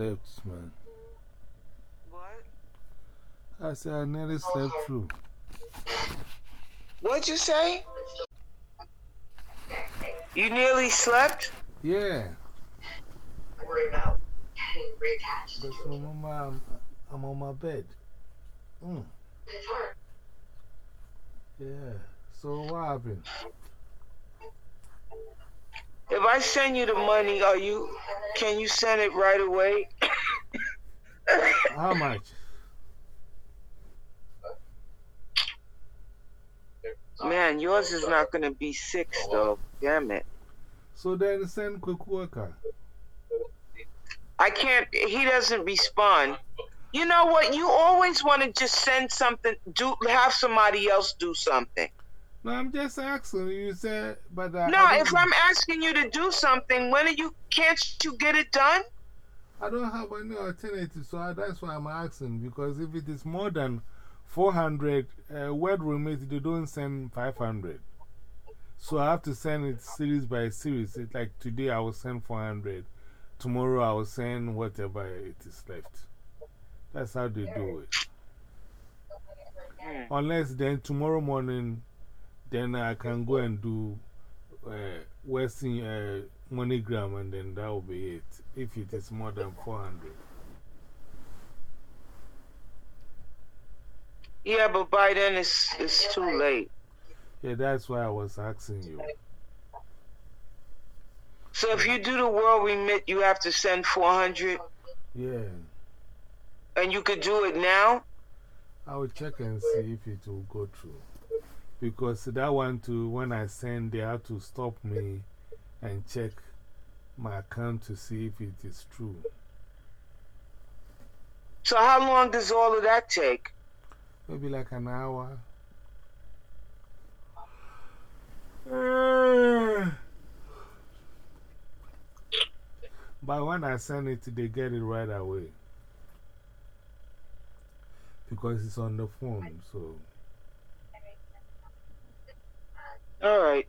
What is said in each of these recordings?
slept, man. What? I said I nearly slept through. What'd you say? You nearly slept? Yeah. Worry about getting reattached. But so, I'm, I'm on my bed. Mm. It's hard. Yeah. So what happened? If I send you the money, are you, can you send it right away? How much? Man, yours is not going to be six, though. Damn it. So then send worker. I can't, he doesn't respond. You know what? You always want to just send something, do have somebody else do something. No, I'm just asking. You said, but I, No, I if I'm asking you to do something, when are you, can't you get it done? I don't have any alternative, so I, that's why I'm asking. Because if it is more than 400, uh, WorldRemit, they don't send 500. So I have to send it series by series. It's like today I will send 400. Tomorrow I will send whatever it is left. That's how they do it. Hmm. Unless then tomorrow morning, then I can go and do uh, Western uh, MoneyGram and then that will be it. If it is more than 400. Yeah, but by then it's, it's too late. Yeah, that's why I was asking you. So if you do the world remit, you have to send 400 Yeah, and you could do it now? I will check and see if it will go through. Because that one too, when I send, they have to stop me and check my account to see if it is true. So how long does all of that take? Maybe like an hour. But when I send it, they get it right away. Because it's on the phone, so. All right.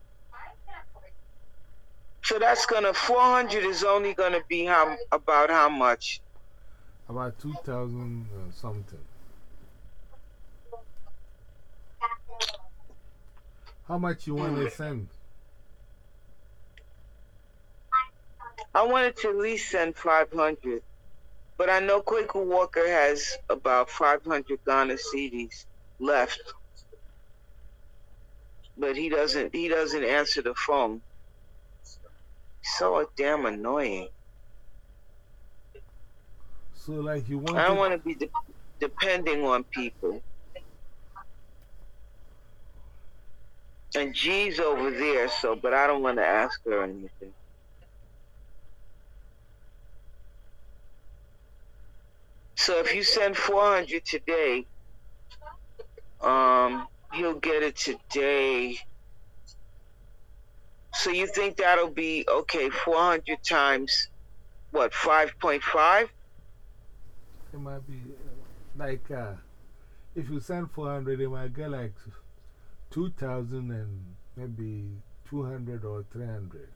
So that's gonna 400 is only gonna be how about how much? About 2,000 uh, something. How much you want to send? I wanted to at least send 500, but I know Quaker Walker has about 500 Ghana cedis left. But he doesn't. He doesn't answer the phone. So damn annoying. So, like, you want I don't want to be de- depending on people. And G's over there, so but I don't want to ask her anything. So if you send 400 today, um, he'll get it today. So you think that'll be okay? 400 times what? 5.5? It might be uh, like, uh, if you send 400, they might get like 2,000 and maybe 200 or 300.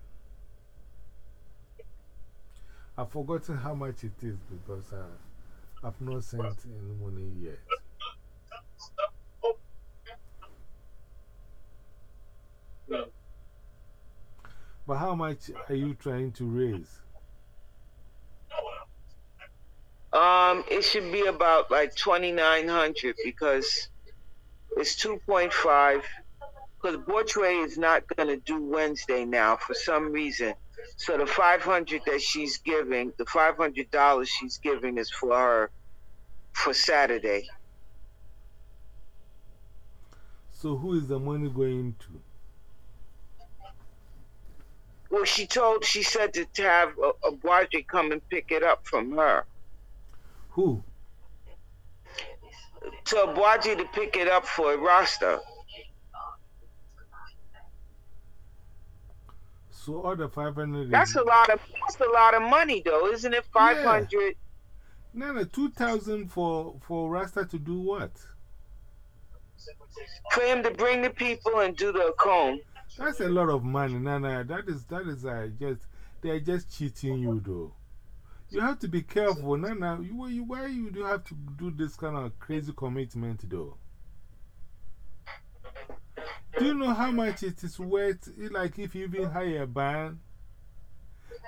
I've forgotten how much it is because uh, I've not sent any money yet. But how much are you trying to raise? Um, it should be about like 2,900 because it's 2.5. Because Bortray is not going to do Wednesday now for some reason. So the 500 that she's giving, the $500 she's giving is for her for Saturday. So, who is the money going to? Well, she told, she said to have a, a Bwadry come and pick it up from her. Who? So Bwadry to pick it up for Rasta. So, all the 500 That's a lot of that's a lot of money though, isn't it? Five hundred. No, no, 2,000 for, for Rasta to do what? for him to bring the people and do the comb. That's a lot of money. No, that is, that is uh, just, they're just cheating you though. You have to be careful. Nana, you, why you, why you do have to do this kind of crazy commitment, though? Do you know how much it is worth? Like if you even hire a band?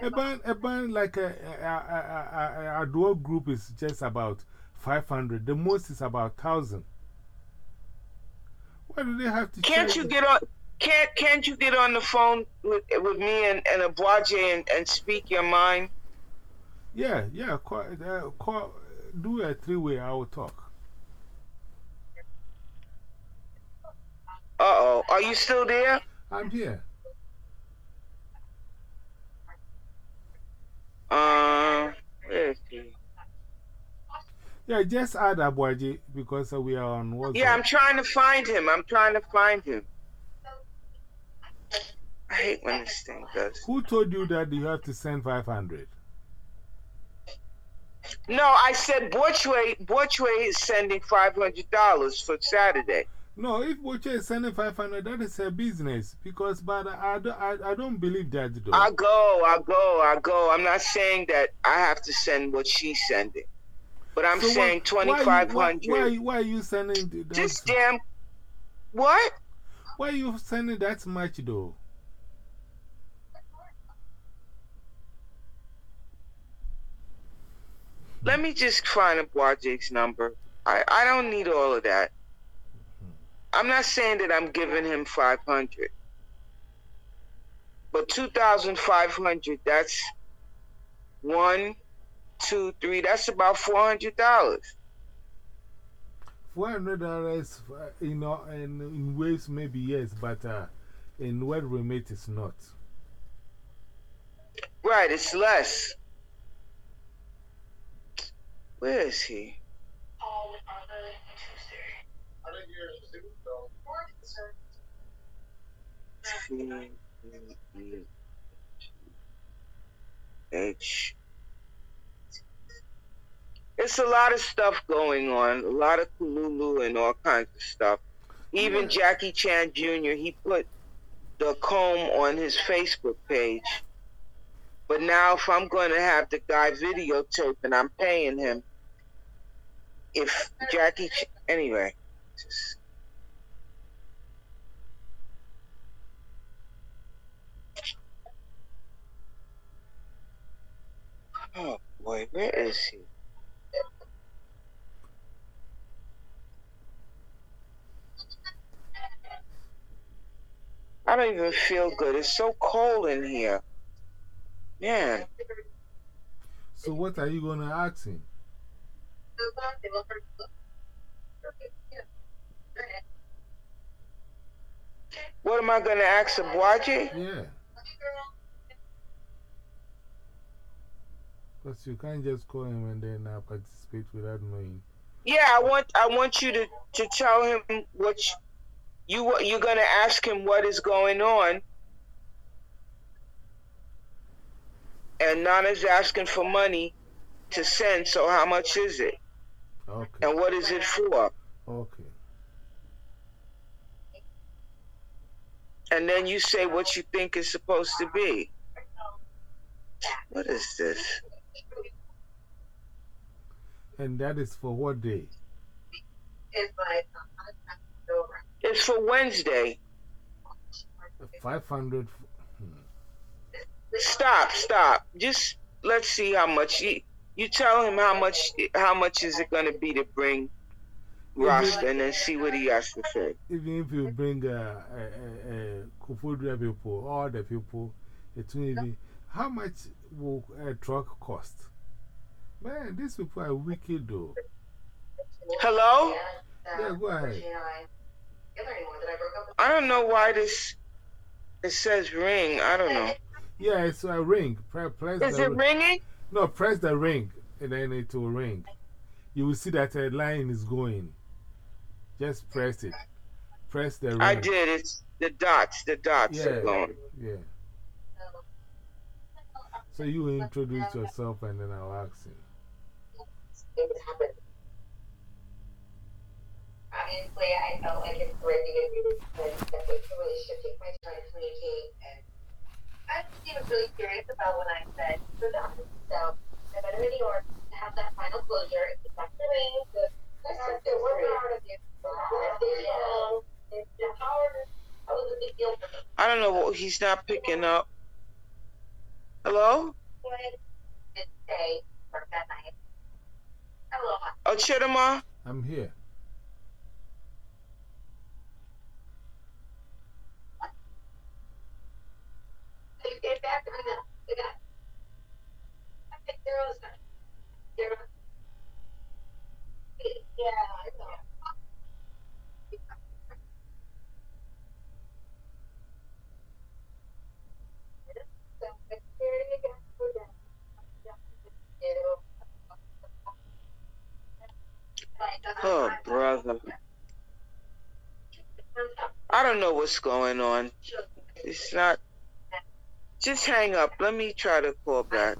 A band, a band like a, a, a, a, a duo group is just about 500. The most is about 1,000. Why do they have to Can't you get on? Can't can't you get on the phone with with me and and Abwaje and and speak your mind? Yeah, yeah. Call, uh, call, do a three way. I will talk. Uh oh, are you still there? I'm here. Um, he? Yeah, just add Abwaje because uh, we are on WhatsApp. Yeah, I'm trying to find him. I'm trying to find him. Hate when this thing does. Who told you that you have to send 500? No, I said Borchway, Borchway is sending $500 for Saturday. No, if Boche is sending 500, that is her business. Because, but I, I, I, I don't believe that, though. I go, I go, I go. I'm not saying that I have to send what she's sending. But I'm So saying why- why 2500 Why, why, why are you sending th- that? Just damn. What? Why are you sending that much, though? Let me just find Abwaje's number. I, I don't need all of that. I'm not saying that I'm giving him 500. But 2,500, that's one, two, three, that's about $400. $400 uh, in, uh, in, in waves, maybe yes, but uh, in WorldRemit, it's not. Right, it's less. Where is he? All on the Tuesday. More concerned. H. It's a lot of stuff going on, a lot of Kululu and all kinds of stuff. Even Jackie Chan Jr., he put the comb on his Facebook page. But now, if I'm going to have the guy videotape and I'm paying him, if Jackie, anyway, just- Oh boy, where is he? I don't even feel good. It's so cold in here. Man, So, what are you going to ask him? what am I going to ask Abwaji? Yeah. Because you can't just call him and then uh, participate without knowing. Yeah, I want I want you to, to tell him what you, you you're going to ask him what is going on. And Nana's asking for money to send, so how much is it? Okay. And what is it for? Okay. And then you say what you think is supposed to be. What is this? And that is for what day? It's for Wednesday. 500. Stop, stop. Just let's see how much you you tell him how much how much is it gonna be to bring Rasta and then see what he has to say. Even if you bring uh, uh, uh, Kufudra people, all the people, it will be. How much will a truck cost? Man, these people are wicked though. Hello? Yeah, go ahead. I don't know why this it says ring. I don't know. Yeah, it's a ring. Pre press Is the it ring. ringing? No, press the ring and then it will ring. You will see that a line is going. Just press it. Press the ring. I did. It's the dots. The dots Yeah. are going. Yeah. So you introduce yourself and then I'll ask him. Obviously, I felt like it's the right thing to do because I really should take my time to communicate. And I just was really curious about when I said, so that. So I I better in New York to have that final closure. It's not the rain, the Listen, we're proud of you. Additional, it's the that was a big deal for me. I don't know what he's not picking up. Hello? Did say, work that night. Aloha. Oh, Chidama? I'm here. So you get back to me now. You got it. I think zero's done. Zero. Yeah, I know. So, here you go. We're done. Oh, brother. I don't know what's going on. It's not. Just hang up. Let me try to call back.